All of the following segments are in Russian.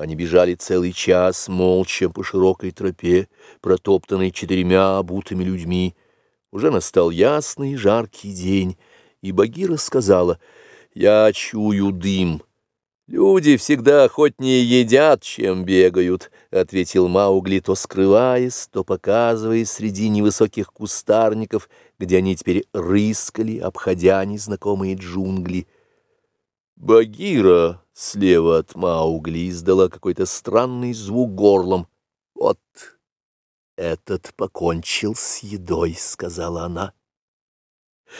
Они бежали целый час молча по широкой тропе, протоптанной четырьмя обутыми людьми. Уже настал ясный жаркий день, и Багира сказала, «Я чую дым». «Люди всегда охотнее едят, чем бегают», — ответил Маугли, то скрываясь, то показываясь среди невысоких кустарников, где они теперь рыскали, обходя незнакомые джунгли. Багира слева от Маугли издала какой-то странный звук горлом. «Вот этот покончил с едой», — сказала она.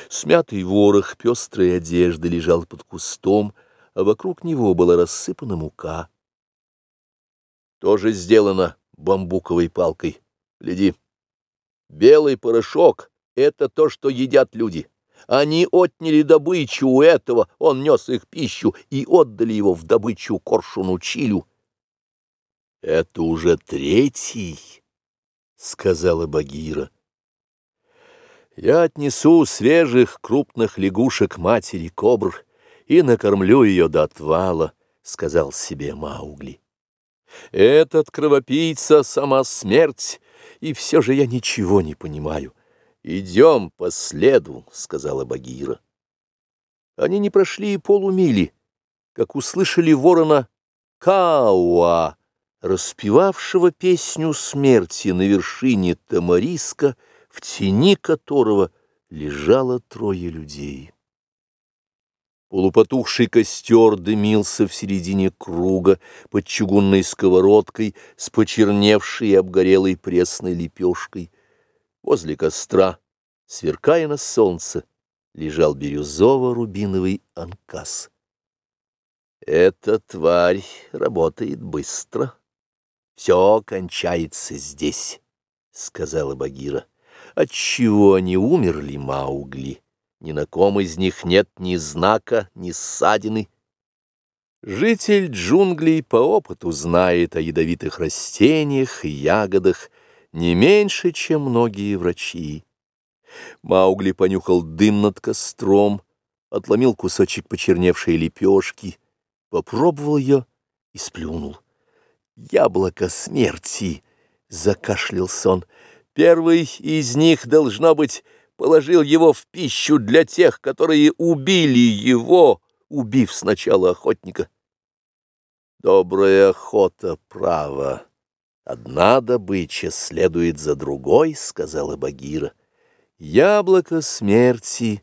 Смятый ворох пестрой одежды лежал под кустом, — а вокруг него была рассыпана мука. Тоже сделано бамбуковой палкой. Гляди. Белый порошок — это то, что едят люди. Они отняли добычу у этого, он нес их пищу, и отдали его в добычу коршуну Чилю. — Это уже третий, — сказала Багира. — Я отнесу свежих крупных лягушек матери кобр, — и накормлю ее до отвала, — сказал себе Маугли. Этот кровопийца — сама смерть, и все же я ничего не понимаю. Идем по следу, — сказала Багира. Они не прошли и полумили, как услышали ворона Кауа, распевавшего песню смерти на вершине Тамариска, в тени которого лежало трое людей. Полупотухший костер дымился в середине круга под чугунной сковородкой с почерневшей и обгорелой пресной лепешкой. Возле костра, сверкая на солнце, лежал бирюзово-рубиновый анкас. Эта тварь работает быстро. Все кончается здесь, — сказала Багира. Отчего они умерли, Маугли? Ни на ком из них нет ни знака, ни ссадины. Житель джунглей по опыту знает о ядовитых растениях и ягодах не меньше, чем многие врачи. Маугли понюхал дым над костром, отломил кусочек почерневшей лепешки, попробовал ее и сплюнул. «Яблоко смерти!» — закашлялся он. «Первый из них должно быть положил его в пищу для тех, которые убили его, убив сначала охотника. Добрая охота, право. Одна добыча следует за другой, сказала Багира. Яблоко смерти,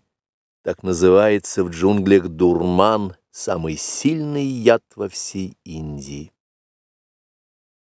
так называется в джунглях дурман, самый сильный яд во всей Индии.